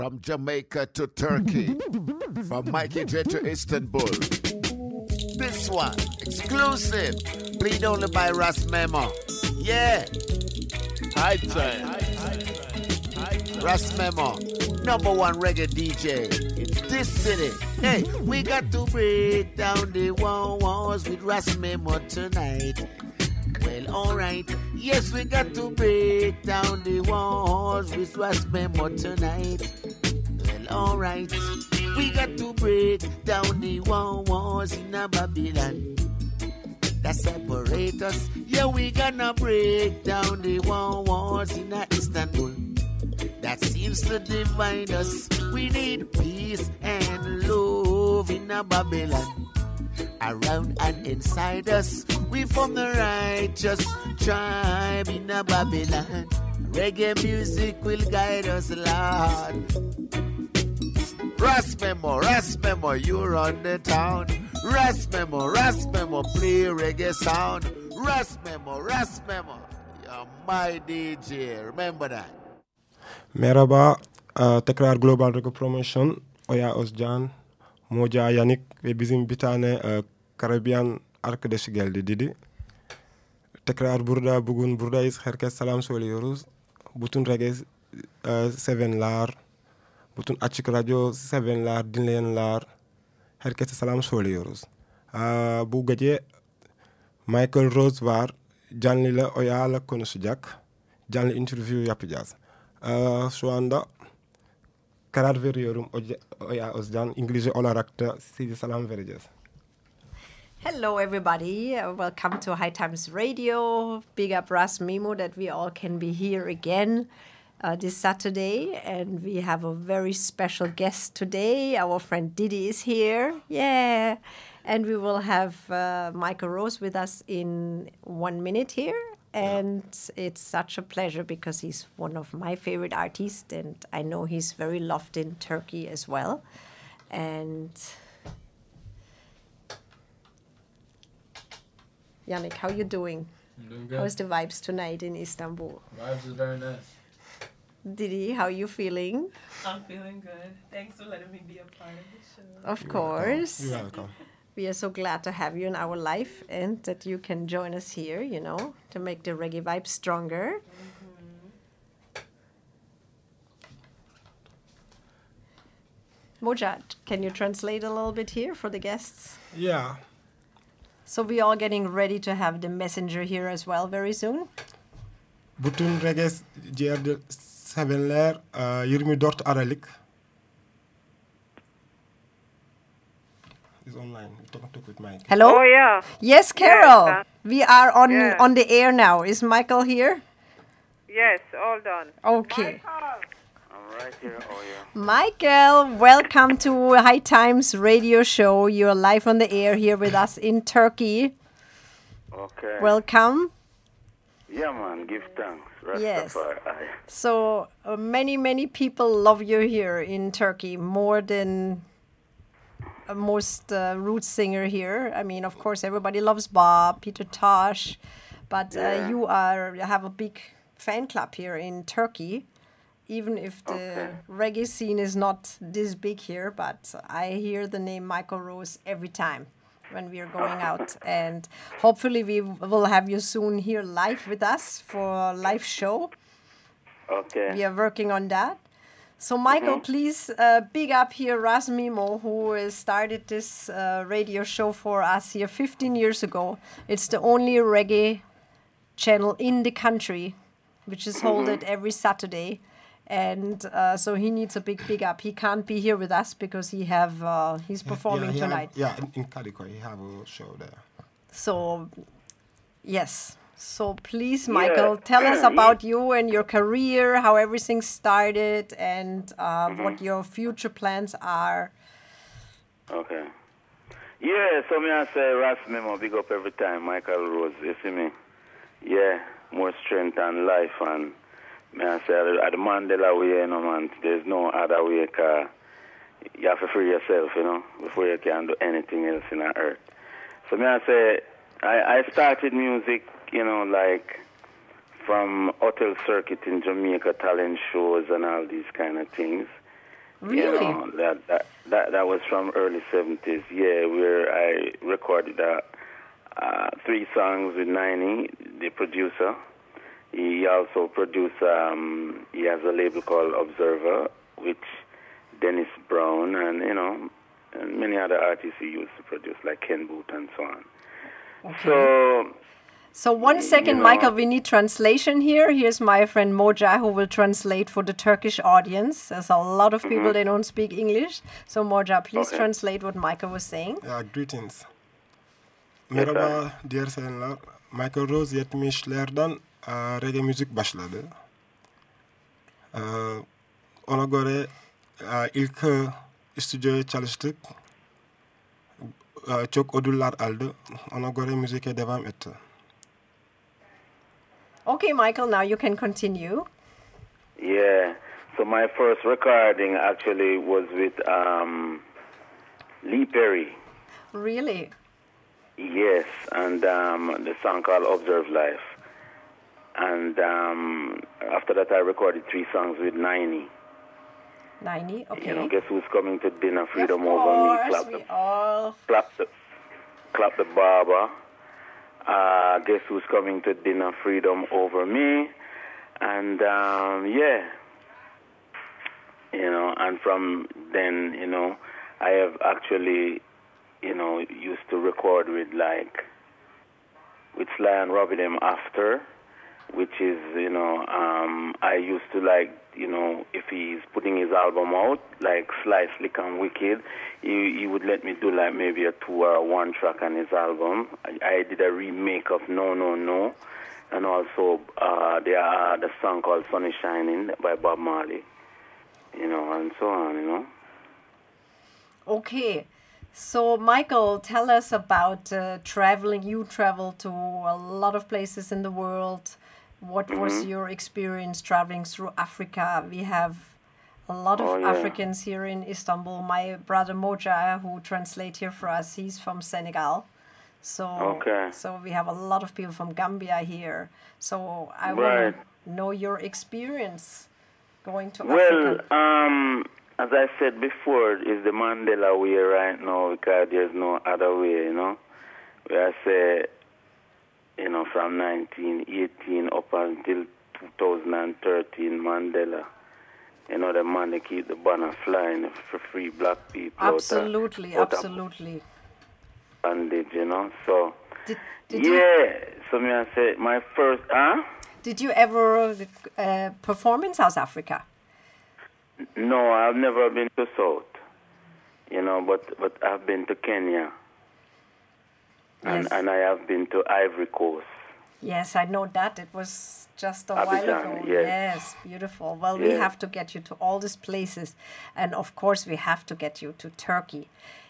From Jamaica to Turkey. From Mikey J to Istanbul. This one, exclusive. Played only by Ras Memo. Yeah. High time. Ras Memo. Number one reggae DJ in this city. Hey, we got to break down the walls with Ras Memo tonight. Well, alright. Yes, we got to break down the walls with Ras Memo tonight. Alright. We got to break down the walls in a Babylon that separate us. Yeah, we gonna break down the walls in a Istanbul that seems to divide us. We need peace and love in a Babylon. Around and inside us, we form the righteous tribe in a Babylon. Reggae music will guide us, Lord. Ras Memo, Ras Memo, you run the town. Ras Memo, Ras Memo, play reggae sound. Ras Memo, Ras Memo, you're my DJ. Remember that. Merhaba, e, tekrar Global Reggae Promotion, Oya Özcan, Moca Yannick ve bizim bir tane e, Karabyan arkadaşı geldi dedi. Tekrar burada, bugün buradayız. Herkes selam söylüyoruz. Bütün reggae e, sevenler, bütün açık radyo sevenler, dinleyenler, herkese selam söylüyoruz. E, bu gece Michael Rose var. Canlı ile Oya'la konuşacak. Canlı interview yapacağız. Ee, şu anda karar veriyorum Oya Özcan. İngilizce olarak da size selam vereceğiz. Hello, everybody. Welcome to High Times Radio. Big up Ras Memo that we all can be here again uh, this Saturday. And we have a very special guest today. Our friend Didi is here. Yeah. And we will have uh, Michael Rose with us in one minute here. And it's such a pleasure because he's one of my favorite artists. And I know he's very loved in Turkey as well. And Yannick, how you doing? I'm doing good. How's the vibes tonight in Istanbul? Vibes is very nice. Didi, how are you feeling? I'm feeling good. Thanks for letting me be a part of the show. Of course. You're welcome. We are so glad to have you in our life and that you can join us here, you know, to make the reggae vibe stronger. Mm-hmm. Moja, can you translate a little bit here for the guests? Yeah. So we are getting ready to have the messenger here as well very soon. Bütün reggae ciğerde sevenler e, 24 Aralık is online. We talk, talk with Mike. Hello? Oh yeah. Yes, Carol. uh, we are on yeah. on the air now. Is Michael here? Yes, all done. Okay. I'm right here. Oh yeah. Michael, welcome to High Times radio show. You're live on the air here with us in Turkey. Okay. Welcome. yeah, man. Give thanks. Yes. So, uh, many, many people love you here in Turkey more than uh, most uh, roots singer here. I mean, of course, everybody loves Bob, Peter Tosh, but uh, Yeah. you are you have a big fan club here in Turkey. Even if the Okay. reggae scene is not this big here, but I hear the name Michael Rose every time when we are going out, and hopefully we will have you soon here live with us for a live show. Okay. We are working on that. So, Michael, please uh, big up here Ras Memo, who started this uh, radio show for us here 15 years ago. It's the only reggae channel in the country, which is held every Saturday. And uh, so he needs a big big up. He can't be here with us because he have uh, he's performing yeah, he have- tonight. yeah, in, in Calico, he have a show there. So, yes. So please, Michael, tell us about you and your career, how everything started, and uh, what your future plans are. Okay. Yeah, so me I say Ras Memo, big up every time, Michael Rose, you see me? Yeah, more strength and life and me I say at the Mandela way, you know man, there's no other way cause you have to free yourself, you know, before you can do anything else in the earth. So me I say I, I started music, you know, like from hotel circuit in Jamaica, talent shows and all these kind of things. Really? You know, that, that that that was from early seventies. Yeah, where I recorded uh, uh, three songs with Niney, the producer. He also produced. Um, he has a label called Observer, which Dennis Brown and you know, and many other artists he used to produce, like Ken Boothe and so on. So So one second, know- Michael, we need translation here. Here's my friend Moja who will translate for the Turkish audience. There's a lot of people they don't speak English. So Moja, please Okay. translate what Michael was saying. Yeah, greetings. Merhaba diğer sevenler. Michael Rose 70'lerden e, reggae müzik başladı. Ona göre ilk stüdyoya çalıştık. Çok ödüller aldı. Ona göre müzike devam etti. Okay, Michael, now you can continue. Yeah. So my first recording actually was with um, Lee Perry. Really? Yes, and um, the song called "Observe Life." And um, after that, I recorded three songs with Niney. Ninety? Okay. You know, guess who's coming to dinner? Freedom over me. Clap the, all clap the, clap the barber. Uh, guess who's coming to dinner? Freedom over me. And um, yeah, you know, and from then, you know, I have actually, you know, used to record with like, with Sly and Robbie them after, which is, you know, um, I used to like, you know, if he's putting his album out, like Sly, Slick and Wicked, he, he would let me do like maybe a two or one track on his album. I, I did a remake of No No No, and also uh, there are the song called Sun is Shining by Bob Marley, you know, and so on, you know. Okay. So, Michael, tell us about uh, traveling. You travel to a lot of places in the world. What Mm-hmm. was your experience traveling through Africa? We have a lot of Oh, yeah. Africans here in Istanbul. My brother Moja, who translates here for us, he's from Senegal. So, Okay. so we have a lot of people from Gambia here. So I Right. want to know your experience going to Well, Africa. um, as I said before, it's the Mandela way right now because there's no other way, you know. Where I say, you know, from 1918 up until 2013, Mandela, you know, the man they keep the banner flying for free black people Absolutely, of absolutely. bondage, you know. So, Did, did you yeah, so me I say my first, huh? Did you ever uh, perform in South Africa? No, I've never been to South, you know, but but I've been to Kenya, Yes. and I have been to Ivory Coast. Yes, I know that. It was just a while ago. yes. Yes, beautiful. Well, we have to get you to all these places. And of course, we have to get you to Turkey.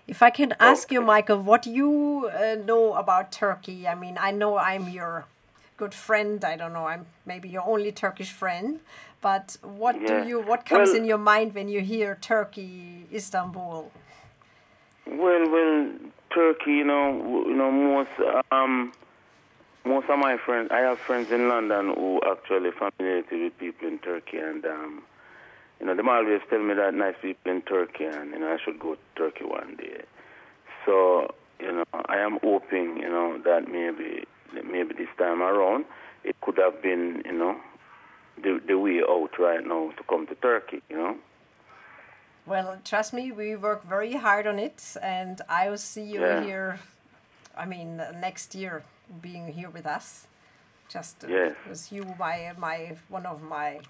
If I can ask you, Michael, what you uh, know about Turkey? I mean, I know I'm your good friend. I don't know, I'm maybe your only Turkish friend. But what Yeah. do you? What comes Well- in your mind when you hear Turkey, Istanbul? Well, well, Turkey, you know, you know, most um, most of my friends, I have friends in London who actually familiar with people in Turkey, and um, you know, they always tell me that nice people in Turkey, and you know, I should go to Turkey one day. So, you know, I am hoping, you know, that maybe maybe this time around it could have been, you know, the the way out right now to come to Turkey, you know. Well, trust me, we work very hard on it, and I will see you Yeah. here. I mean, next year, being here with us, just uh, Yes. because you, my my one of my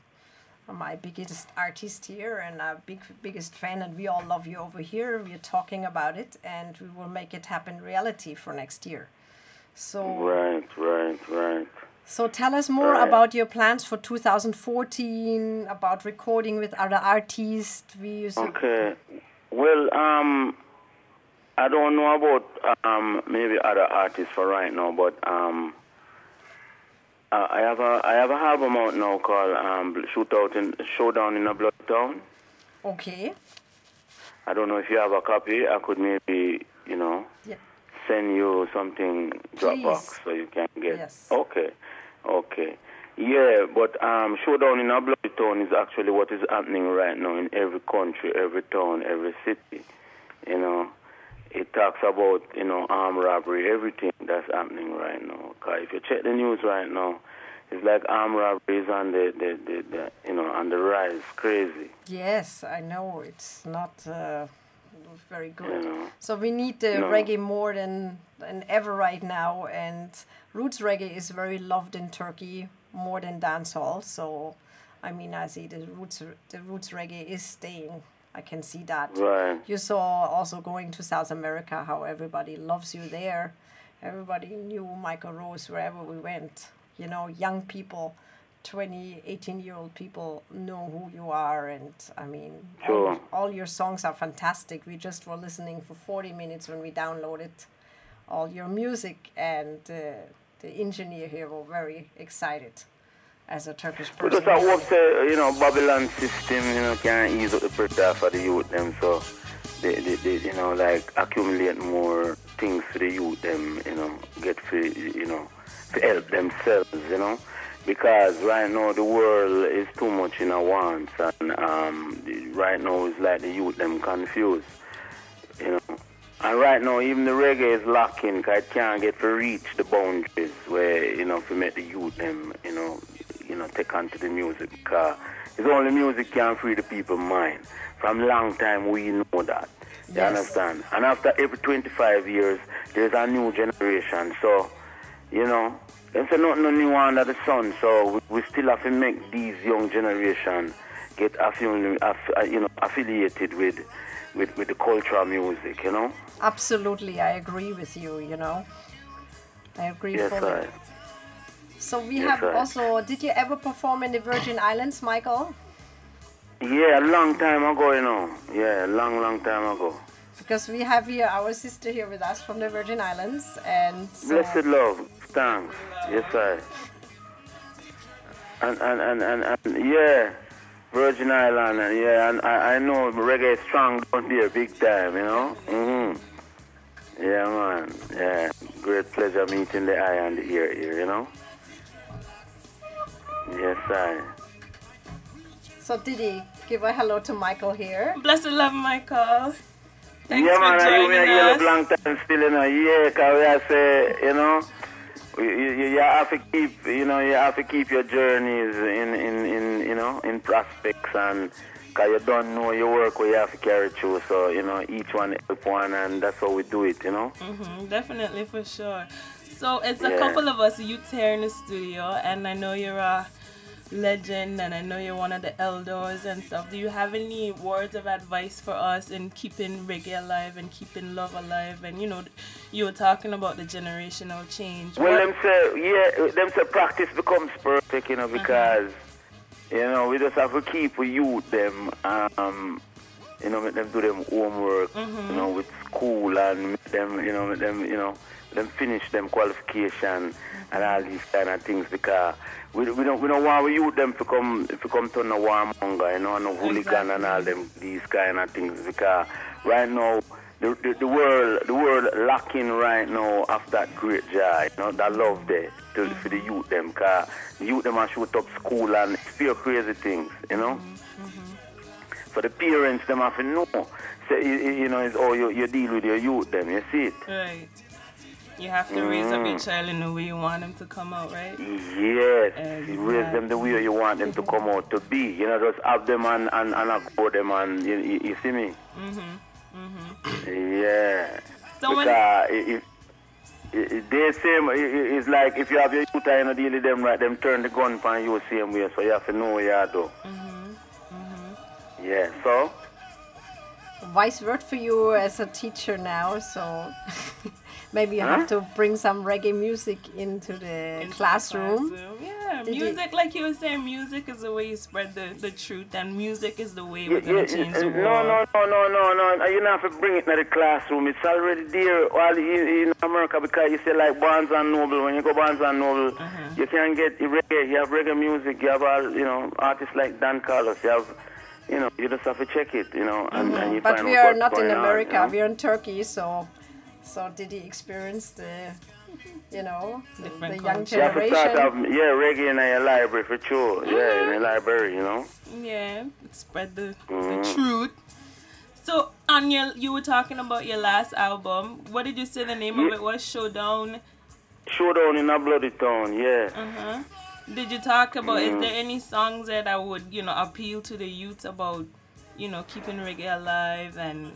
my biggest artist here and our big biggest fan, and we all love you over here. We're talking about it, and we will make it happen reality for next year. So, Right, right, right. So tell us more Right. about your plans for 2014, about recording with other artists. We Okay. Well, um, I don't know about um maybe other artists for right now, but um, I have a I have a album out now called um Shootout in Showdown in a Blood Town. okay. I don't know if you have a copy. I could maybe you know Yeah. send you something Dropbox so you can get. Yes. Okay. Okay. Yeah, but um, Showdown in a Bloody reggaeton is actually what is happening right now in every country, every town, every city. You know, it talks about you know armed robbery, everything that's happening right now. Cause if you check the news right now, it's like armed robberies on the, the, the, the you know on the rise, crazy. Yes, I know it's not uh, very good. You know. So we need the No. reggae more than than ever right now, and roots reggae is very loved in Turkey more than dancehall. So, I mean, I see the roots the roots reggae is staying. I can see that. Right. You saw also going to South America how everybody loves you there. Everybody knew Michael Rose wherever we went. You know, young people, 20, 18 year old people know who you are. And I mean, all, Sure. all your songs are fantastic. We just were listening for 40 minutes when we downloaded all your music. And uh, the engineer here were very excited as a Turkish person. just I hope say, you know, Babylon system, you know, can ease up the pressure for the youth them so they, they, they you know, like accumulate more things for the youth them, you know, get for you know, to help themselves, you know. Because right now the world is too much in a wants and um right now it's like the youth them confused. You know. And right now, even the reggae is lacking because it can't get to reach the boundaries where, you know, to make the youth them, you know, you know, take onto the music because it's only music can free the people's mind. From long time, we know that. You Yes. understand? And after every 25 years, there's a new generation. So, you know, there's nothing new under the sun. So we, we still have to make these young generation get affili- aff- uh, you know, affiliated with, with, with the cultural music, you know? Absolutely, I agree with you, you know. I agree Yes, fully. I. So we Yes, have sir. also. Did you ever perform in the Virgin Islands, Michael? Yeah, a long time ago, you know. Yeah, a long, long time ago. Because we have here our sister here with us from the Virgin Islands, and Blessed love, thanks. Yes, I. And and, and, and, and yeah, Virgin Island, and yeah, and I, I know reggae is strong down there, big time, you know. Mhm. Yeah, man. Yeah, great pleasure meeting the eye and the ear here, you know. Yes, I. so Didi, give a hello to Michael here. Blessed love, Michael. Thanks yeah, for man, I know joining we are here us. a long time still, you know. Yeah, because we are say, you know, you, you, you have to keep, you know, you have to keep your journeys in, in, in you know, in prospects and because you don't know your work where you have to carry through. So, you know, each one help one and that's how we do it, you know. Mhm, definitely, for sure. So it's a Yeah. couple of us youths here in the studio, and I know you're a legend, and I know you're one of the elders and stuff. Do you have any words of advice for us in keeping reggae alive and keeping love alive? And you know, you were talking about the generational change. Well, What- them say, yeah, them say practice becomes perfect, you know, because, you know, we just have to keep we youth them, um, you know, make them do them homework, you know, with school and make them, you know, make them, you know, them finish them qualification and all these kind of things because we, we don't we don't want we youth them to come to come turn a warmonger, you know, and a hooligan and all them these kind of things because right now the, the, the world the world lacking right now of that great joy, you know, that love there to, for the youth them cause the youth them are shoot up school and fear crazy things, you know. Mm-hmm. For the parents them have to know. Say you, you know it's all you, you deal with your youth them, you see it. right. You have to raise up your Mm. child in the way you want them to come out, right? Yes, you raise them the way you want them to come out to be. You know, just have them and and, and grow them and you, you, you see me. Mm-hmm. Mm-hmm. Yeah. So when- because if, if, they same, it- it- it's like if you have your youth and you know, deal with them right, them turn the gun upon you same way. So you have to know what you do. Yeah. So Wise word for you as a teacher now. So maybe you have to bring some reggae music into the Into the classroom. classroom. Yeah, Did you- music, like you were saying, music is the way you spread the, the truth, and music is the way we're gonna yeah, change the no, world. no, no, no, no, no. No. You don't have to bring it to the classroom. It's already there all in, in America because you say like Barnes and Noble. When you go Barnes and Noble, Uh-huh. you can get reggae. You have reggae music. You have all, you know, artists like Don Carlos. You have, you know, you just have to check it, you know, and, and you But find we are not in going on, America. you know? We are in Turkey. So, so did he experience the you know, Different the young culture. You have start generation. yeah, reggae in your library for sure. Yeah, in the library, you know. Yeah, spread the, Mhm. the truth. So, on your, you were talking about your last album. What did you say the name of it was? Showdown. Showdown in a bloody town, yeah. Uh-huh. Did you talk about? Is Mm. there any songs there that would you know appeal to the youth about you know keeping reggae alive? And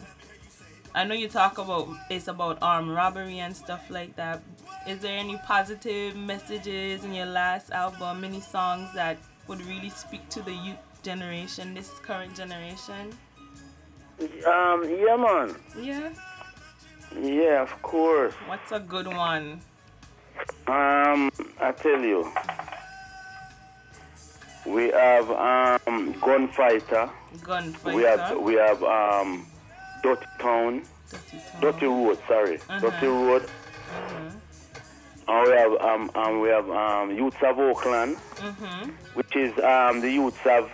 I know you talk about it's about armed robbery and stuff like that. Is there any positive messages in your last album? Any songs that would really speak to the youth generation, this current generation? Um, yeah, man. Yeah. Yeah, of course. What's a good one? Um, I tell you, we have um gunfighter. Gunfighter. We have we have um Dirty Town, Dirty Town. Dirty Road. Sorry, Uh-huh. Dirty Road. Uh-huh. And we have um, um we have um Youths of Oakland, Mhm. which is um the youths of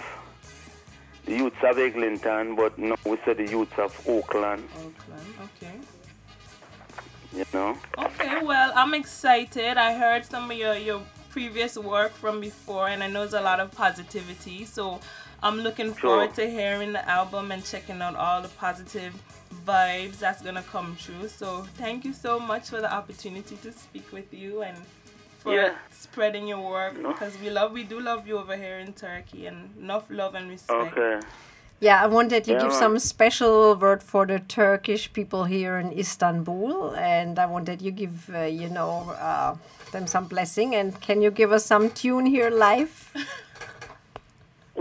the youths of Eglinton, but no, we say the youths of Oakland. Oakland. Okay. You know. Okay, well, I'm excited. I heard some of your, your previous work from before, and I know there's a lot of positivity. So I'm looking Sure. forward to hearing the album and checking out all the positive vibes that's gonna come true. So thank you so much for the opportunity to speak with you and for Yeah. spreading your work No. because we love we do love you over here in Turkey and enough love and respect. Okay. Yeah, I wanted to Yeah, give man. some special word for the Turkish people here in Istanbul, and I wanted you give, uh, you know, uh, them some blessing. And can you give us some tune here live?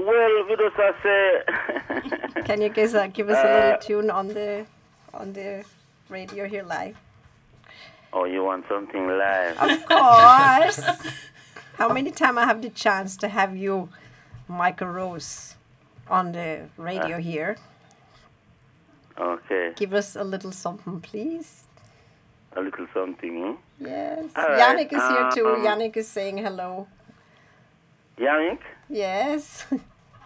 Well, we uh, say. Can you give, uh, give us a little tune on the on the radio here live? oh, you want something live? Of course. How many times I have the chance to have you, Michael Rose, on the radio here? Okay, Give us a little something, please. a little something. Hmm? Yes. All right, Yannick is here too. um, Yannick is saying hello. Yannick. Yes.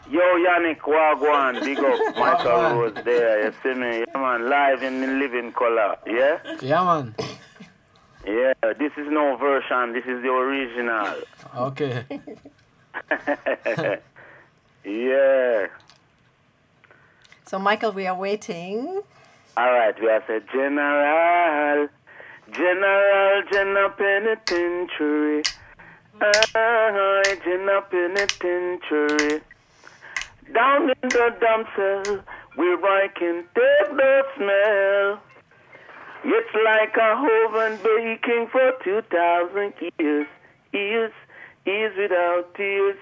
Yo, Yannick, Wagwan, big up Michael Rose there. You see me? Yeah, man, live in the living color. Yeah? Yeah, man. Yeah, this is no version, this is the original. Okay. yeah. So, Michael, we are waiting. All right, we have said General, General, General Penitentiary. Ah, General Penitentiary. Down in the dump cell, where I can take the smell. It's like a oven baking for 2,000 years, years, years without tears.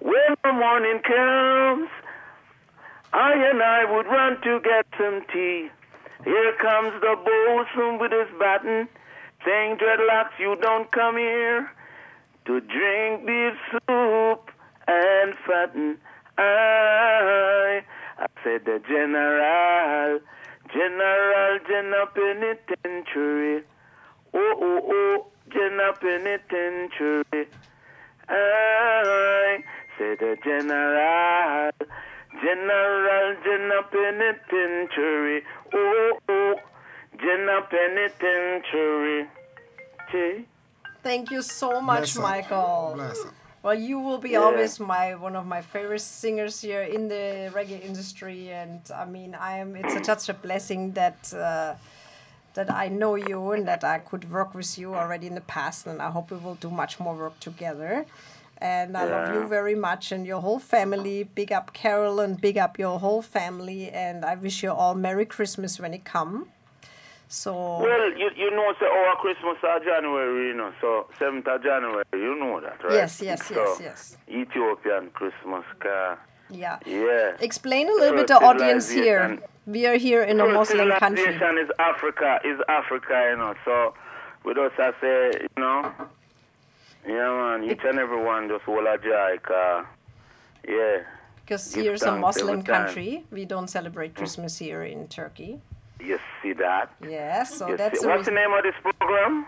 When the morning comes, I and I would run to get some tea. Here comes the bosun with his baton, saying, Dreadlocks, you don't come here to drink beef soup and fatten. I, I said the general, general, general penitentiary. Oh, oh, oh, general penitentiary. I said the general, general, general penitentiary. Oh, oh, general penitentiary. Thank you so much, Bless. Michael. Bless. Well, you will be Yeah. always my one of my favorite singers here in the reggae industry, and I mean, I am. It's a, such a blessing that uh, that I know you and that I could work with you already in the past, and I hope we will do much more work together. And I love you very much and your whole family. Big up Carol and big up your whole family. And I wish you all Merry Christmas when it come. So Well, you, you know, so oh, our Christmas are January, you know, so 7th of January, you know that, right? yes, yes, so, yes, yes. Ethiopian Christmas car. Yeah. Yeah. Explain a little bit the audience here. We are here in a Muslim country. is Africa, is Africa, you know. So we just have say, you know, yeah, man, each and every one just a joy. Yeah, Because here's a Muslim country. We don't celebrate Christmas here in Turkey. You see that? Yes, so You that's see. What's the name of this program?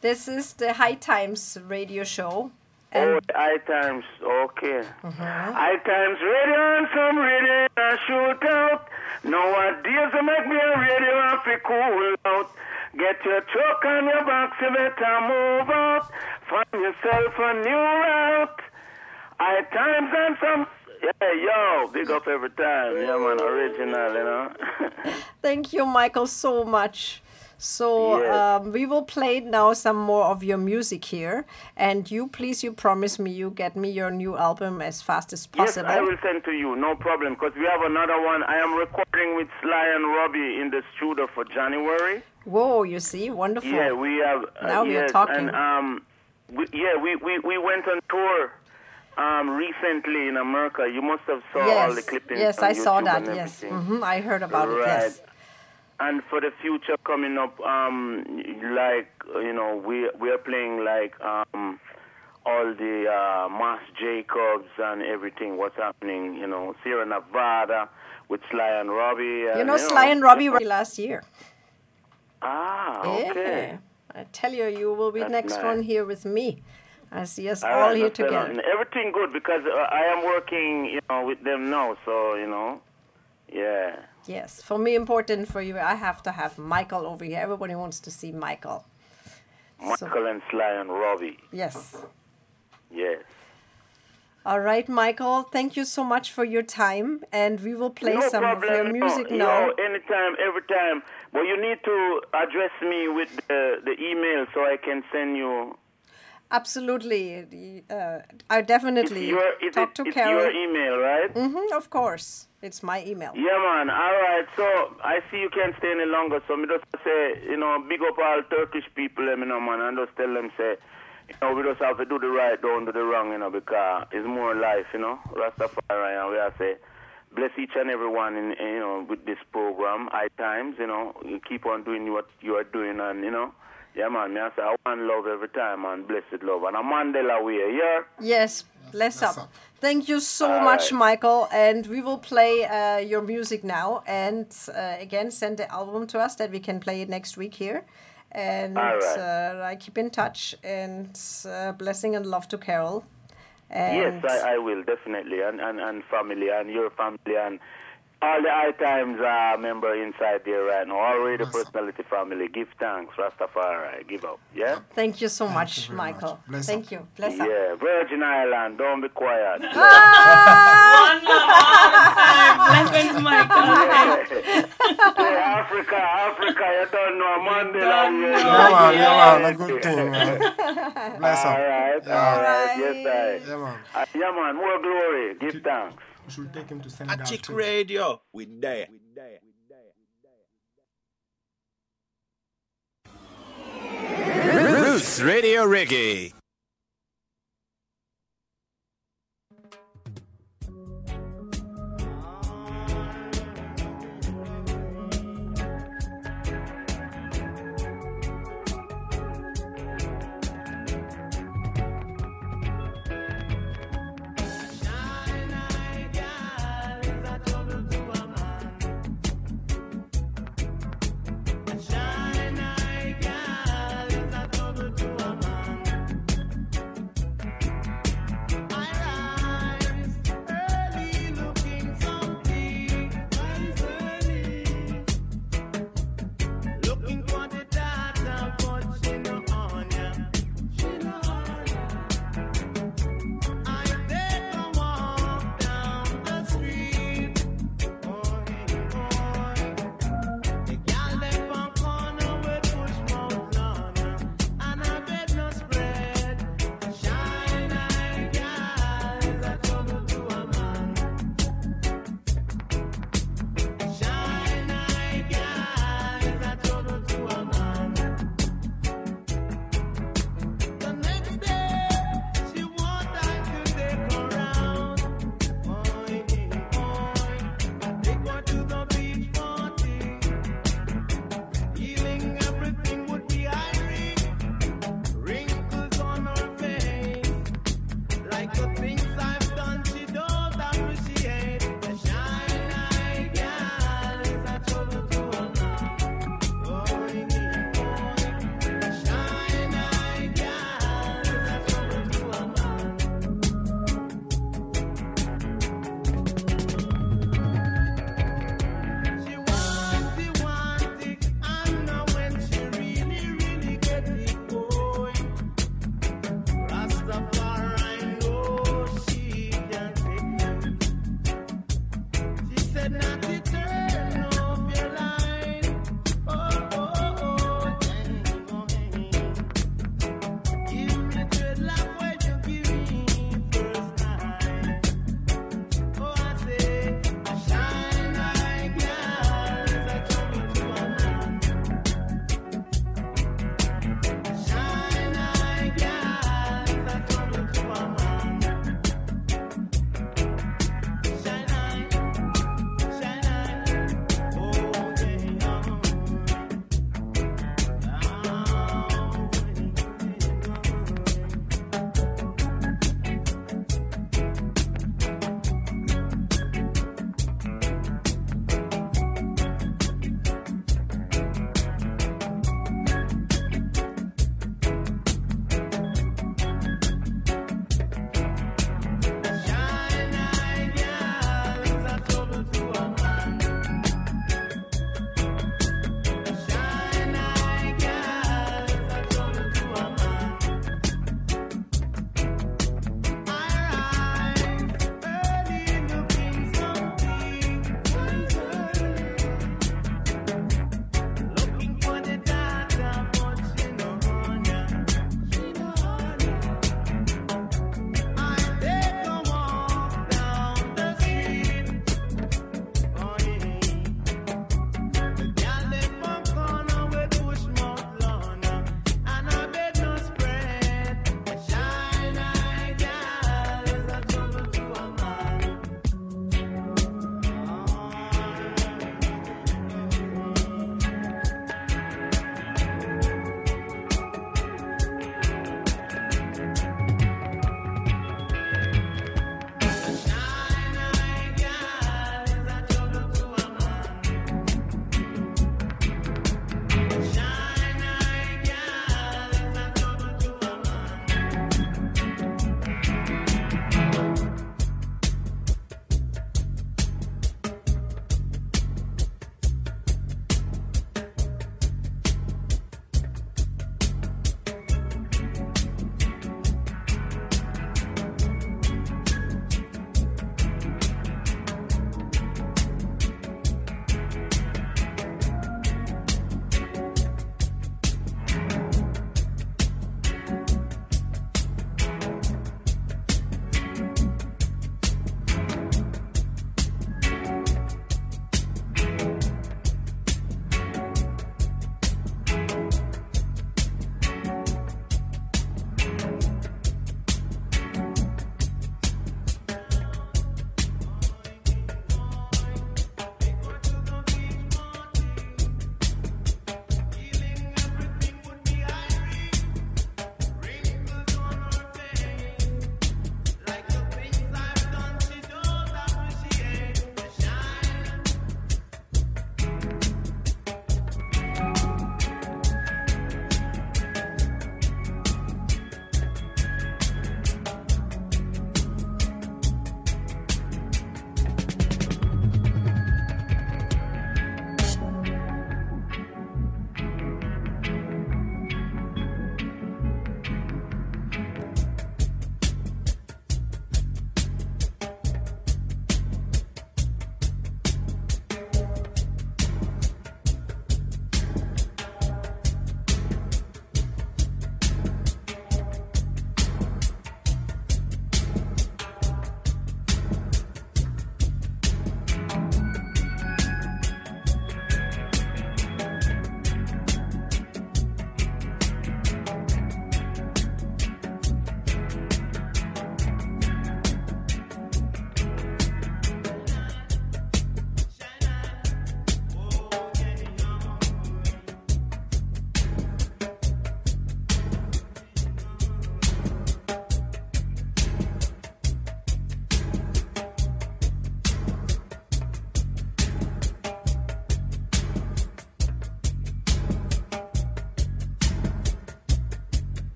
This is the High Times radio show. oh, And I Times. Okay. Mhm. I Times radio and some radio I shoot out. Nowadays I make me a radio and fi cool out. Get your truck on your box, you better move out. Find yourself a new route. I times and some. Yeah, yo, big up every time. Yeah, man, original, you know. Thank you, Michael, so much. So Yes. um, we will play now some more of your music here, and you please, you promise me, you get me your new album as fast as possible. yes. I will send to you, no problem, because we have another one. I am recording with Sly and Robbie in the studio for January. Whoa, you see, wonderful. Yeah, we have. Uh, Now we are talking. And um, we, yeah, we, we, we went on tour um recently in America. You must have saw all the clippings. yes, I saw that. Yes, everything. hmm I heard about it. Yes. And for the future coming up, um, like you know, we we are playing like um, all the uh, Mass Jacobs and everything. What's happening? You know, Sierra Nevada with Sly and Robbie. And, You know, Sly and Robbie were last year. Ah, okay. Yeah. I tell you, you will be That's next nice. one here with me. I see us All all right, here together. And everything good because uh, I am working, you know, with them now. So you know, yeah. Yes, for me, important for you. I have to have Michael over here. Everybody wants to see Michael. So- Michael and Sly and Robbie. Yes. Yes. All right, Michael. Thank you so much for your time, and we will play no some problem. of your music no, now. Yo, anytime, every time. But you need to address me with the, the email so I can send you. Absolutely. Uh, I It's definitely your, talk it, to it's Carol. your email, right? hmm of course. It's my email. Yeah, man. All right. So I see you can't stay any longer. So me just say, you know, big up all Turkish people, you know, man, and just tell them say, you know, we just have to do the right, don't do the wrong, you know, because it's more life, you know. Rastafari, and we have to say, bless each and every one, in, in, you know, with this program. High times, you know, you keep on doing what you are doing, and you know. Yeah, man, me I say I want love every time, man, blessed love. And a Mandela way, yeah? Yes, bless up. up. Thank you so All much, right. Michael. And we will play uh, your music now. And uh, again, send the album to us that we can play it next week here. And All right. uh, I keep in touch. And uh, blessing and love to Carol. And Yes, I, I will definitely, and, and and family and your family and all the high times uh, member inside there right now. Already Bless up. personality family. Give thanks, Rastafari. Give up. Yeah. thank you so Thank much, you Michael. much. Bless thank up. you. Bless up. Yeah. Virgin Island. Don't be quiet. One love all the time. Blessings, Michael. hey, Africa, Africa. You don't know Mandela. don't yeah. know. Yeah, man, yeah, man. Yeah. A good thing, man. Bless All up. right, Yeah. all right, yes, I. Yeah, man. Uh, yeah, man, more glory. Give thanks. We should take him to A Senegal. chick too. radio. We there. Roots Radio Reggae.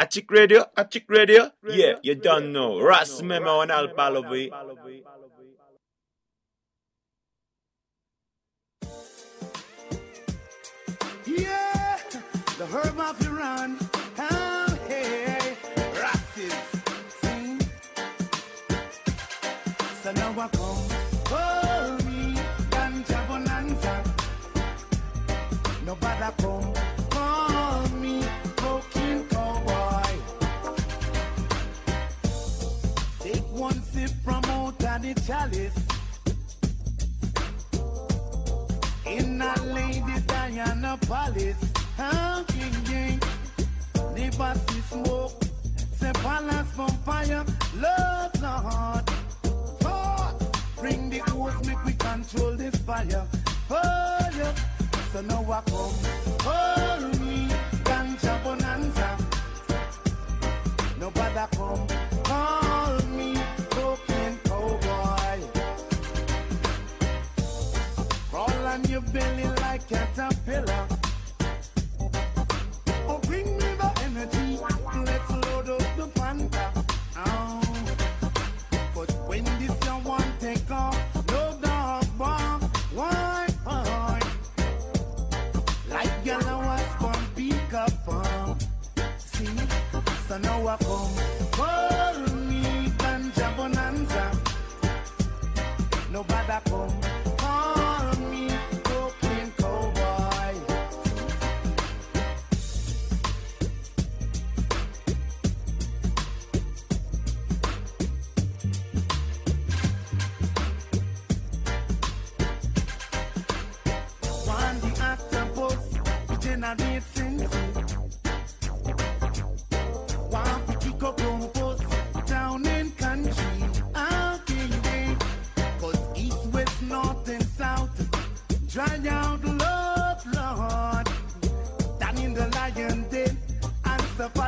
Açık Radyo, Açık Radyo. Yeah, you don't know. Ras Memo and Al Palovi. Yeah, the herb of Iran. Oh, hey, Rasses. Sing. So now I come. Chalice. In a Lady Diana Palace, huh, king, king. The bossy smoke, say palace from fire, Lord, Lord. Oh, bring the hose, make we control this fire. Oh, yeah. So now I come, hold your belly like caterpillar.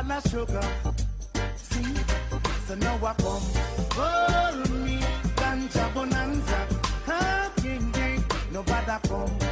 The sugar. See? So now I come. Hold me. Ganja bonanza. Ah, king, king. Nobody come.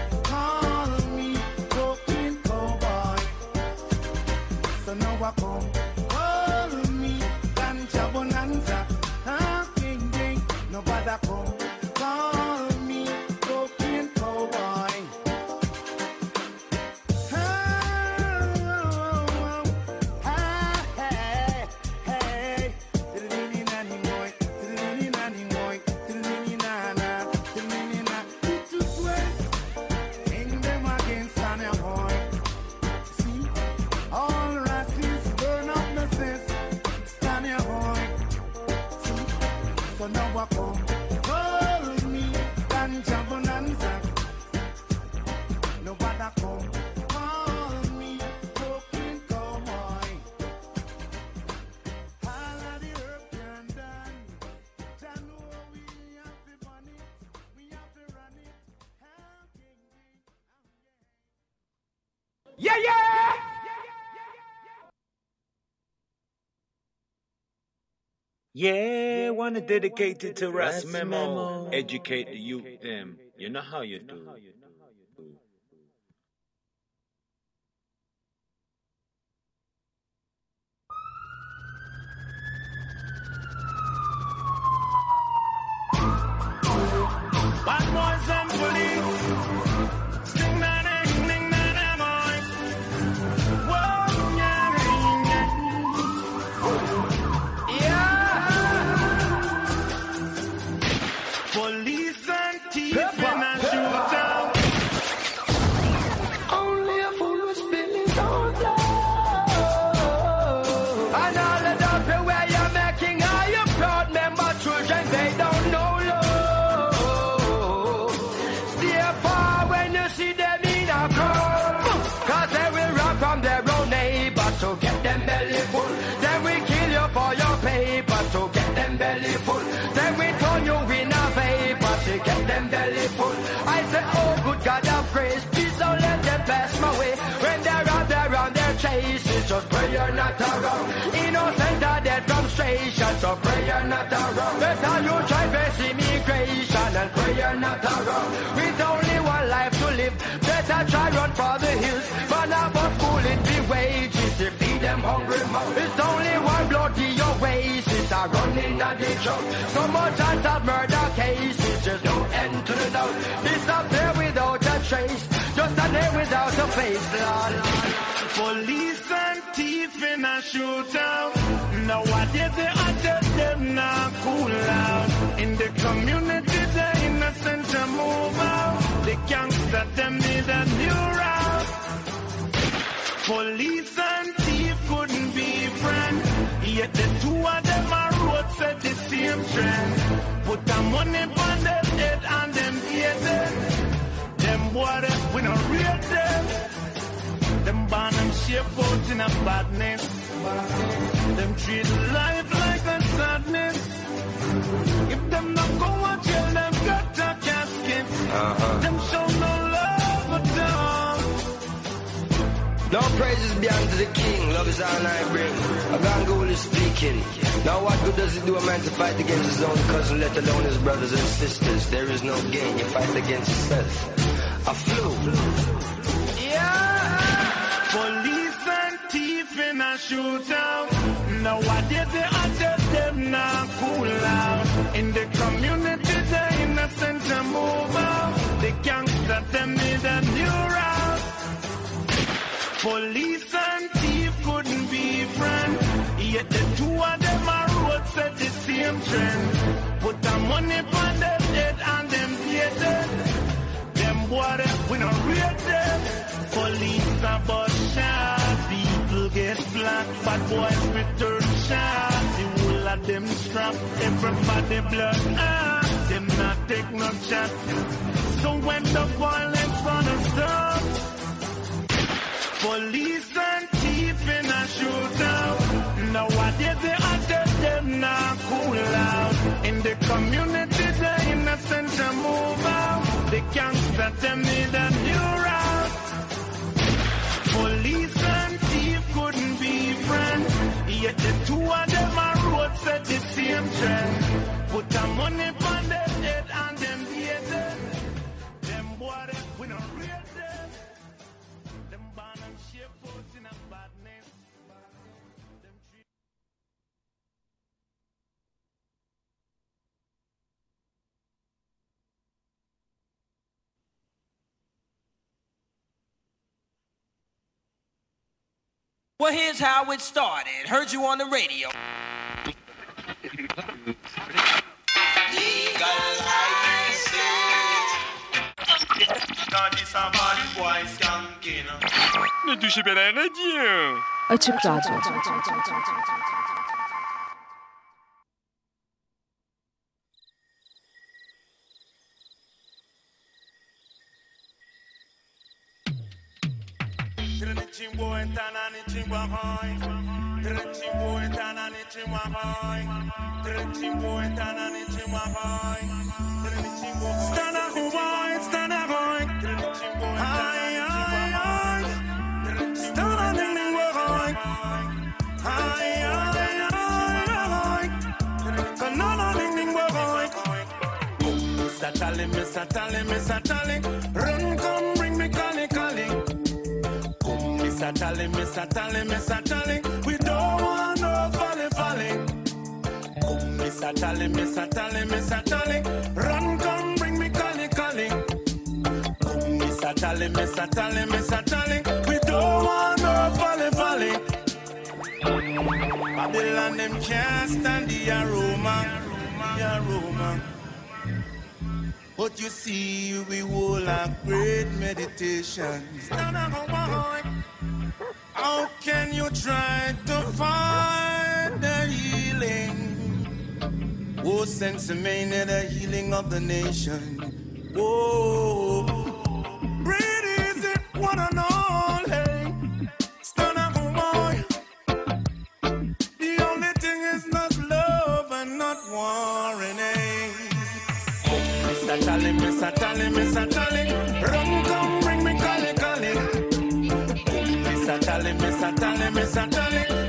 Yeah, wanna dedicate it to Ras Memo. Educate the youth them. You know how you do. Grace, please don't let them pass my way. When they're out there on their chase, it's just prayer not around. Innocent are dead from frustration, so prayer not around. Better you try face immigration and prayer not around. With only one life to live, better try run for the hills. But now for school it be wages, if feed them hungry mouth. It's only one bloody oasis are running at the truck. So much as a murder case, it's just no end to the doubt. Disappear without a trace, just a day without a face, Lord. Police and thief in a shootout. Nowadays they attack them now cool out. In the community the innocent move out. The gangster them need a new route. Police and thief couldn't be friends. Yet the two of them are road set the same trend. Put the money on them head and them. Them boy them we not rate them. Them born and shape out in a badness. Them treat life like a sadness. If them not go to jail, them got a casket. Uh-huh. Them show No praises be unto the king, love is all I bring. A Gangul is speaking. Now what good does it do a man to fight against his own cousin, let alone his brothers and sisters? There is no gain, you fight against yourself. I flew. Yeah! Police and thief in a shootout. Nowadays they attack them now cool out. In the community the innocent to move out. The gangster them need a new route. Police and thief couldn't be friends. Yet the two of them are road set the same trend. Put the money on them head and them pay them. Boy we not rate them. Police are but shot. People get black, bad boys return shot. The whole of them strap, everybody blood. Ah, them not take no chat. So when the violence gonna stop? Police and thief in a shootout. Nowadays they attack them now cool out. In the community the innocent to move out. The gangster them need a new route. Police and thief couldn't be friends. Yet the two of them are road set the same trend. Put the money Well, here's how it started. Heard you on the radio. Ne touchez pas la radio. Açık Radyo. Chimbo and Tanani Hoi. Chimbo and Tanani Chimba Stana Stana. Stana. Run, come, bring me Kali Kali. Mr. Tally, Mr. Tally, Mr. Tally. We don't want no folly, folly. Come, Mr. Tally, Mr. Tally, Mr. Tally. Run, come, bring me Kali Kali. Come, Mr. Tally, Mr. Tally, Mr. Tally. We don't want no folly, folly. Babylon, them can't stand the aroma, the aroma. But you see, we will have great meditation. How can you try to find the healing? Oh, sensimania, the healing of the nation. Whoa, breathe easy, one and all, hey. Stand up, boy. The only thing is not love and not warring, eh? Mr. Tally, Mr. Tally, Mr. Tally. Tally, Mr. Tally,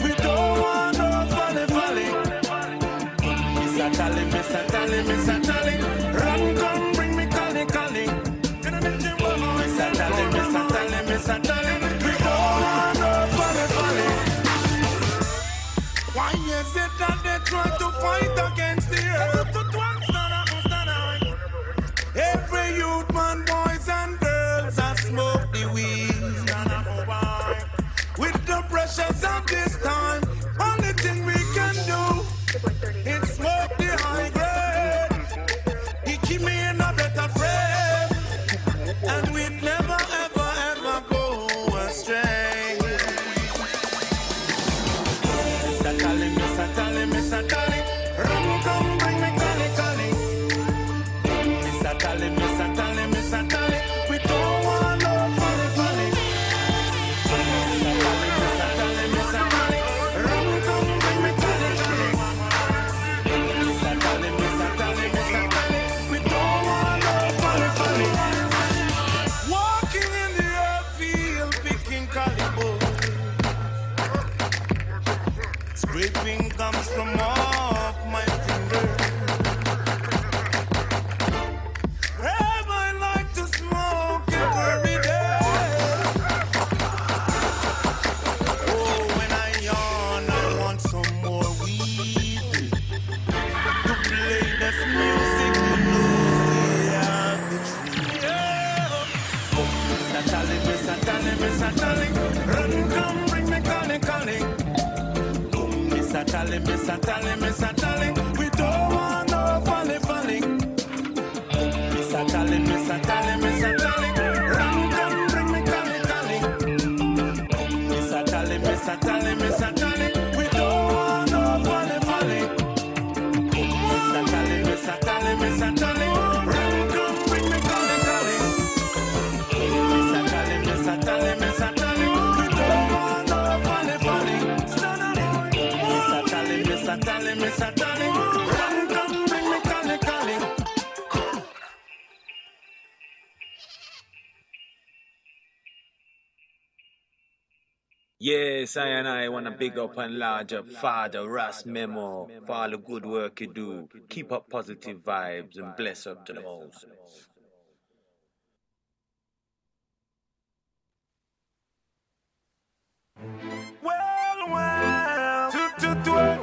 Messiah and I want a big up and large up Father Ras Memo for all the good work you do. Keep up positive vibes and bless up to the house. Well, well, to, to, to,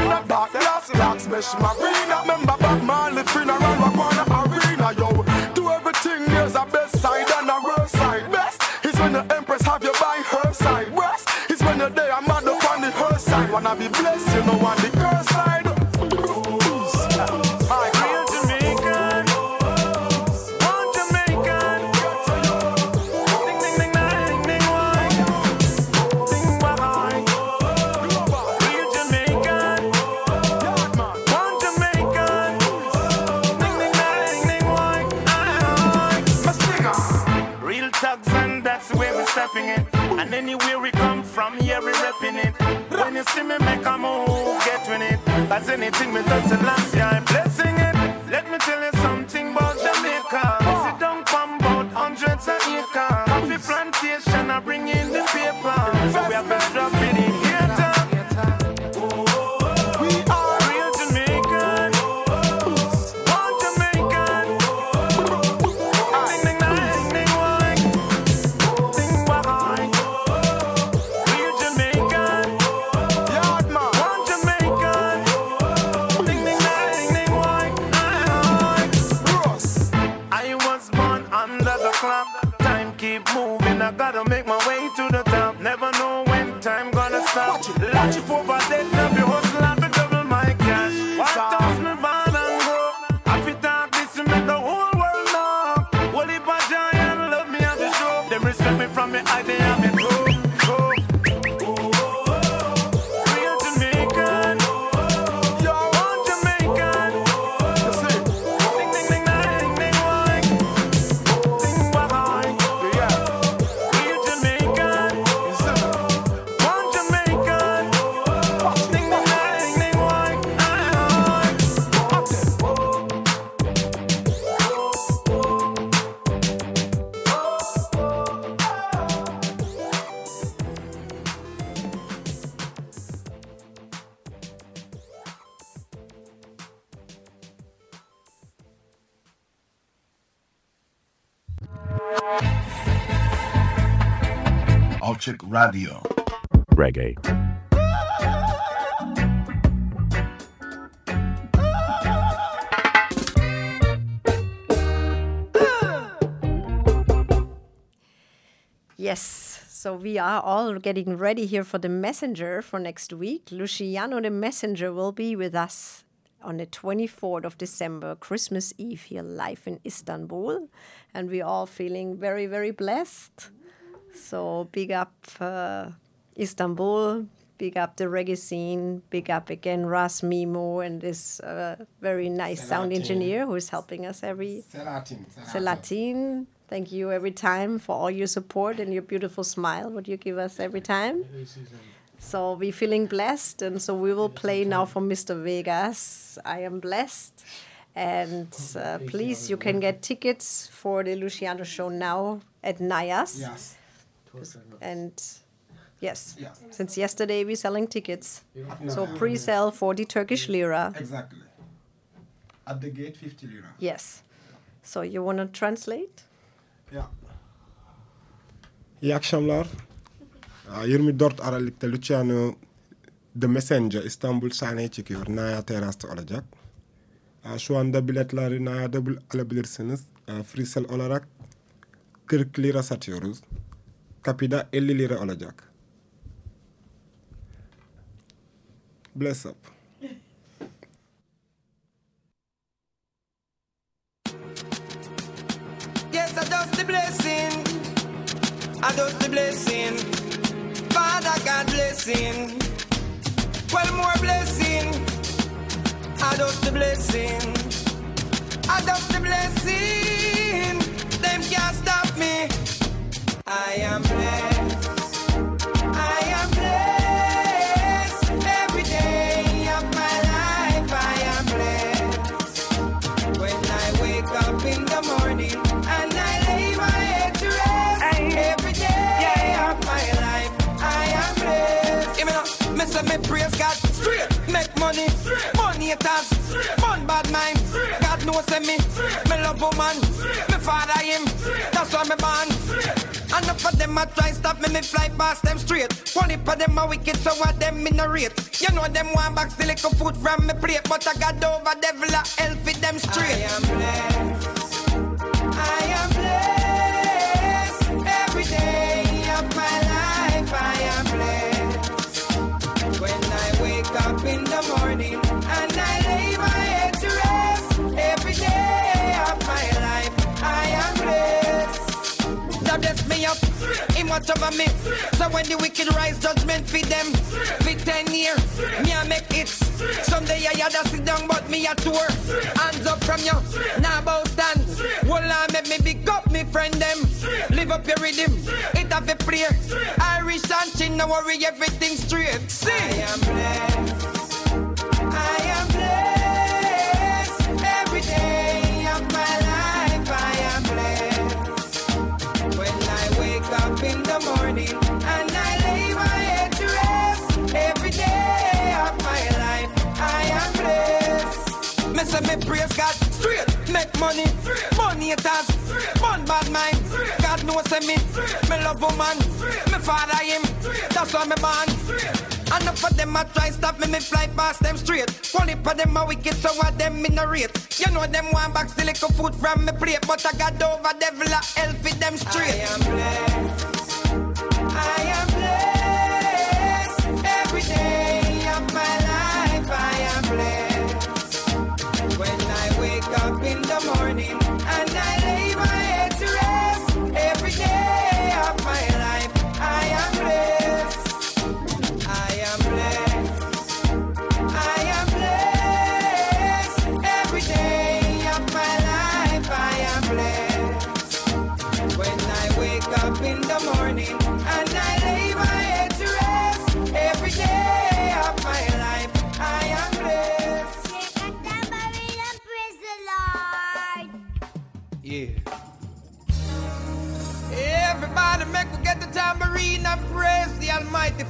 back glass, smash marina. Member Batman, the funeral, I wanna arena, yo. Do everything, there's a best side and a worst side. Best is when the empress have you by her side. Worst is when the day I'm mad upon the her side. Wanna be blessed, you know, and the Radio. Reggae. Yes, so we are all getting ready here for the messenger for next week. Luciano the messenger will be with us on the 24th of December, Christmas Eve, here live in Istanbul. And we're all feeling very, very blessed. So big up uh, Istanbul, big up the reggae scene, big up again Ras Memo and this uh, very nice Selatin. sound engineer who is helping us every Selatin. Selatin. Selatin. Thank you every time for all your support and your beautiful smile what you give us every time. So we're feeling blessed, and so we will play now for Mr. Vegas. I am blessed. And uh, please, you can get tickets for the Luciano show now at Naya's. Yes. And yes, Yes. since yesterday we're selling tickets. Yeah. So pre sale 40 Turkish lira. Exactly. At the gate, 50 lira. Yes. So you want to translate? Ja. İyi akşamlar. Aa, 24 Aralık'ta Luciano The Messenger İstanbul sahneye çıkıyor. Naya Teras'ta olacak. Şu anda biletleri Naya'da alabilirsiniz. Aa, Free sale olarak 40 lira satıyoruz. Kapıda 50 lira olacak. Bless up. Yes, I just the blessing. I just the blessing. Father God blessing. Well, more blessing. I just the blessing. I just the blessing. Them can't stop. I am blessed. I am blessed. Every day of my life, I am blessed. When I wake up in the morning and I lay my head to rest, every day of my life I am blessed. Me now, me say me praise God. Straight, make money, money haters, man bad mind. God knows me, me love woman, me father him, Enough of them a try stop me, me fly past them straight. One of them a wicked, so what them in a rate. You know them want back still little food from me plate, but I got over devil a hell fit them straight. I am blessed. I am blessed. Every day of my life, I am blessed. When I wake up in watch over me. So when the wicked rise, judgment feed them. For ten years, me I make it. Someday I had to sit down, but me a tour. Hands up from you, now bow stand. Well, I make me big up me friend them. Live up your rhythm, it have a prayer. Irish and chin, no worry, everything straight. See, I am blessed. I am blessed. Up in the morning and I lay my head to rest, every day of my life, I am blessed. Me say me praise God. Straight, make money, money haters, man bad mind. God knows me, me love woman, me father him, that's why me born. Enough of them a try stop me, me fly past them straight. One heap of them a wicked, so what them in a rate. You know them want back still little food from me plate, but I got over devil hell fit them straight. I am blessed. I am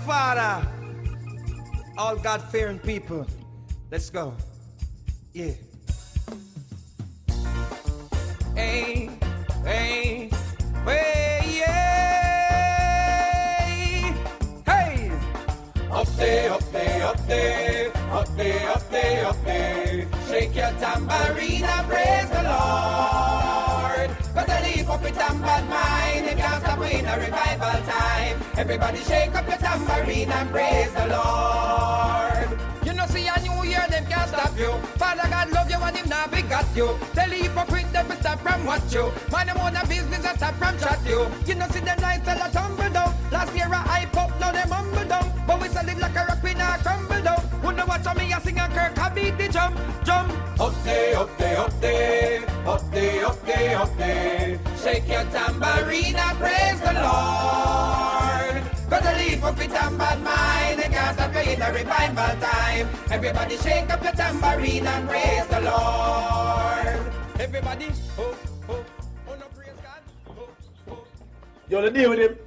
Father. All God fearing people. Let's go. Yeah. Hey, hey, hey, yeah. Hey. Up there, up there, up there, up there, up there, up there. Shake your tambourine and praise the Lord. Cause I leave up with a bad mind. It can't stop in a revival time. Everybody shake up your tambourine and praise the Lord. You know, see a new year, them can't stop you. Father God love you and him not begot you. They leave up with them, stop from watch you. Man, them own a business and stop from chat you. You know, see them nights all a tumble down. Last year I hype up, now them humble down. But we still live like a So me a sing a Kirk, I beat the jump, jump. Up there, up there, up there, up there, up there, up there. Shake your tambourine and praise the Lord. Cause the leaf of it and bad mind, they can't stop you in the revival time. Everybody shake up your tambourine and praise the Lord. Everybody, oh, oh, oh, no praise God. You want to deal with him?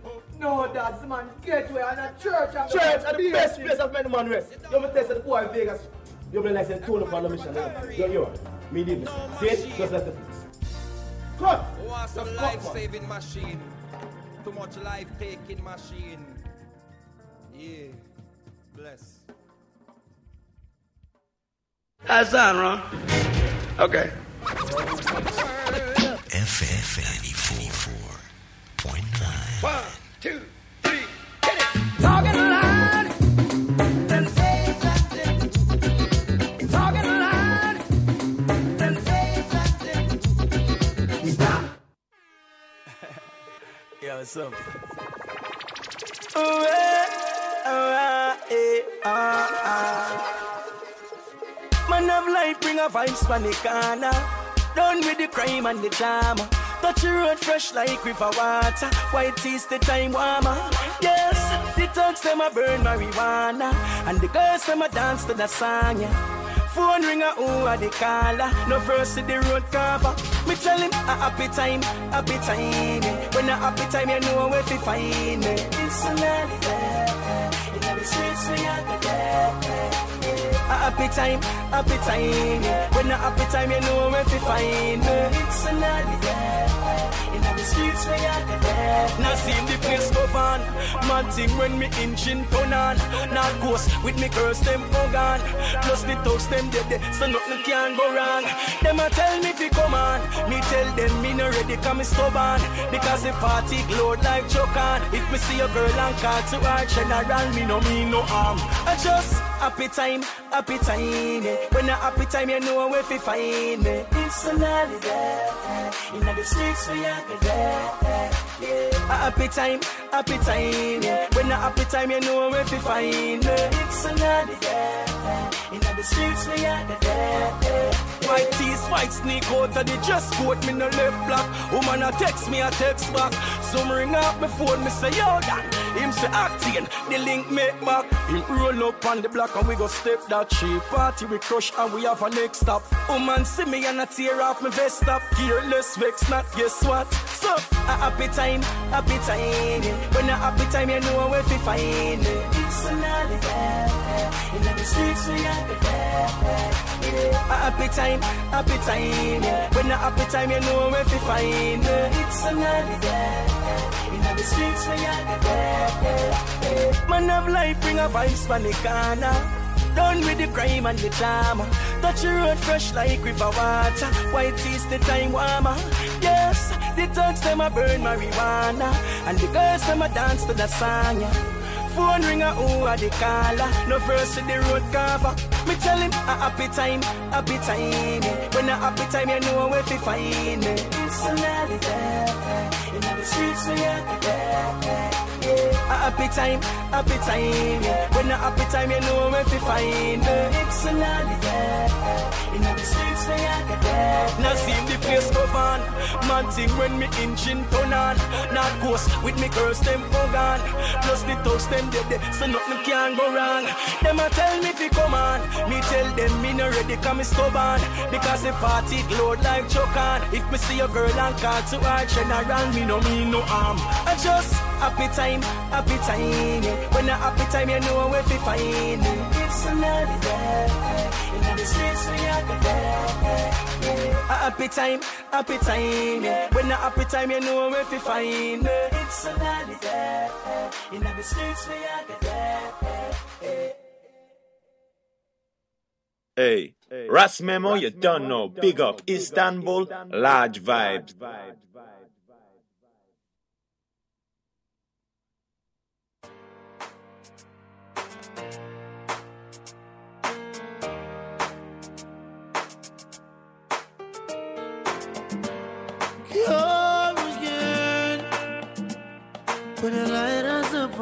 No, that's the man gateway and a church. And church at the best place of men man rest. You want to test the boy in Vegas? You be like saying tune up on the mission. You're yours. Me did this. See it? Just like the fix. Cut! Who wants some Just cut, man. life-saving machine? Too much life-taking machine. Yeah. Bless. That's on, Ron. Okay. FM 94.9. One, two, Yeah, what's ah, ah, ah. Man of life bring a vibes from the corner. Done with the crime and the drama. Touch the road fresh like river water. White teeth the time warmer. Yes, the thugs them a burn marijuana. And the girls them a dance to the song. Yeah. Phone ring a who are the caller. No verse to the road cover. Me tell him a happy time, happy time. yeah. When a happy time, you know where to find me. It's a night, eh, eh. in the streets we are the happy time, happy time. When a happy time, you know where to find me. It's a night, in the streets we are the dead. Now see the place go on. Man thing when me engine turn on. Now ghost with me girls them go gone. Plus the thugs them dead, dead, so nothing can go wrong. Them a tell me fi come on. Me tell them me no ready, come me stubborn. Because the party glowed like chokan. If me see a girl and call to her general, me no mean no harm. I just happy time, happy time. yeah. When a happy time, you know where fi find me. It's a holiday. In the streets we are dead. Yeah. A happy time, happy time. Yeah. When a happy time, you know where fi find me. It's a holiday. In the streets we are dead. White tees, white sneak out of the dress coat, me no left block. Woman a text me, a text back. Some ring up my phone, me say yo Dan. Him say acting, the link make back. Him roll up on the block and we go step that cheap party. We crush and we have a next stop. Woman see me and I tear off my vest up. Careless vex, not guess what? So a happy time, happy time. When a happy time, you know where to find me. It's a holiday. In the streets we are the. Yeah. A happy time, happy time. When a happy time, you know where to find me. It's a holiday. The streets the dead. Man of life bring a vibes from the corner. Done with the crime and the drama. Touch the road fresh like river water. White teeth the time warmer. Yes, the thugs them a burn marijuana. And the girls them a dance to the song. yeah. Phone ring a who are the caller. No verse to the road cover. Me tell him a happy time, happy time. When a happy time, you know where to find me. Holiday. In the streets we are the dead. Yeah. A happy time, happy time. When a happy time, you know where to find me. Holiday. In the streets are the dead. Now see the place go on. Man thing when me engine turn on. Not ghost with me girls them go gone. Plus the thugs them dead, dead, so nothing can go wrong. Them a tell me fi come on. Me tell them me no ready, come me stubborn. Because the party glowed like chokan. If me see a girl and call to her general, me no mean no harm. I just happy time, happy time. When a happy time, you know where to find me. It's another day, In the streets we are the. Happy time, happy time. Yeah. When a happy time, you know where to find me. It's a holiday. In the streets we are the dead. Hey, Ras Memo, you don't know. Big up Istanbul, large vibes.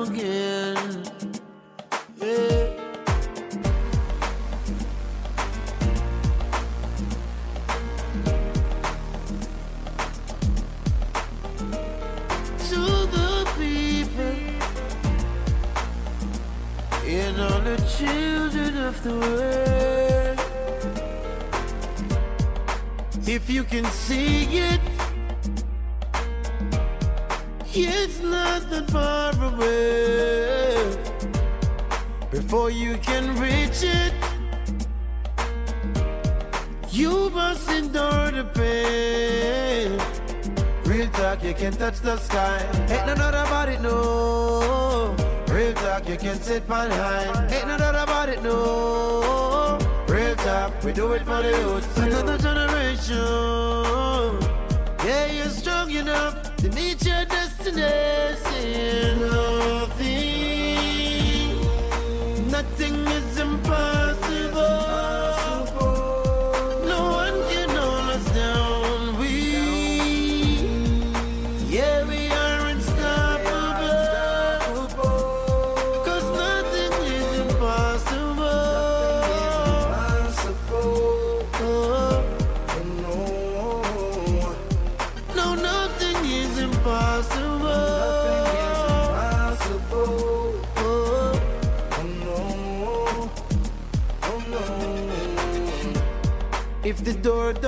forget. To the people and all the children of the world. If you can see it it's not that far away. Before you can reach it, you must endure the pain. Real talk, you can touch the sky. Ain't no doubt about it, no. Real talk, you can sit high. Ain't no doubt about it, no. Real talk, we do it for the youth. Another generation. To meet your destination.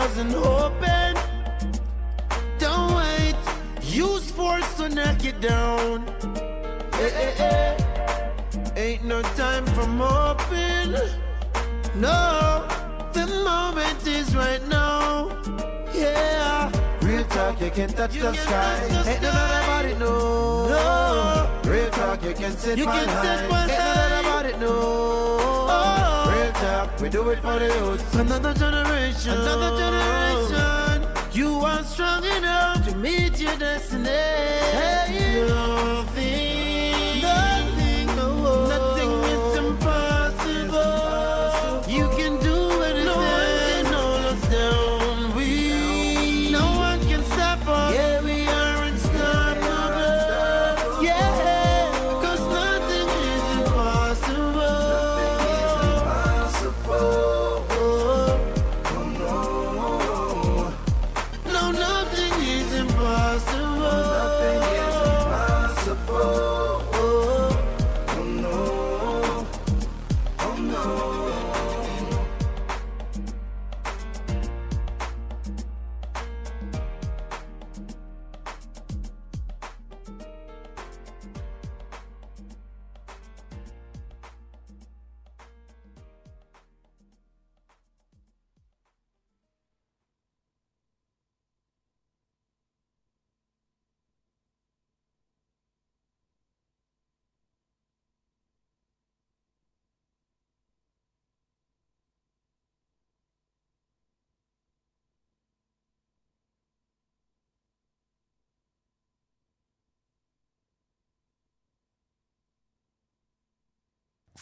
The doesn't open, don't wait. Use force to knock it down. Eh, eh, eh. Ain't no time for moping. No, the moment is right now. Yeah. Real talk, you can touch the sky. Ain't no doubt about it, no. no. Real talk, you can sit you can sit Ain't no doubt about it, no. Talk, we do it for the youth. Another generation, another generation. You are strong enough to meet your destiny. Nothing,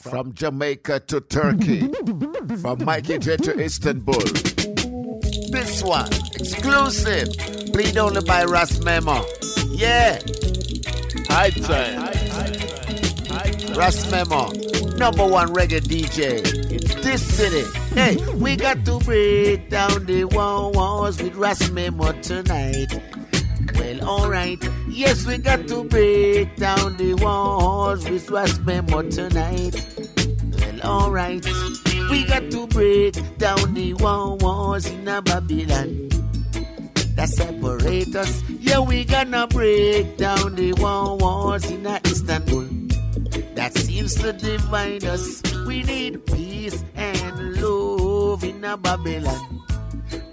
From Jamaica to Turkey, from Mikey J to Istanbul. This one, exclusive, played only by Ras Memo. Yeah. High time. Ras Memo, number one reggae DJ in this city. Hey, we got to break down the walls with Ras Memo tonight. Well, alright. Yes, we got to break down the walls with Ras Memo tonight. Alright. We got to break down the walls in a Babylon that separate us. Yeah, we gonna break down the walls in a Istanbul that seems to divide us. We need peace and love in a Babylon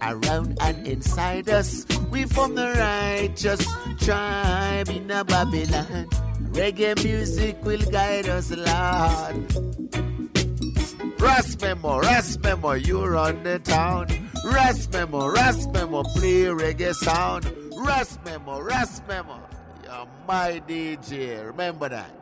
around and inside us. We form the righteous tribe in a Babylon. Reggae music will guide us, Lord. Ras Memo, Ras Memo, you run the town. Ras Memo, Ras Memo, play reggae sound. Ras Memo, Ras Memo, you're my DJ. Remember that.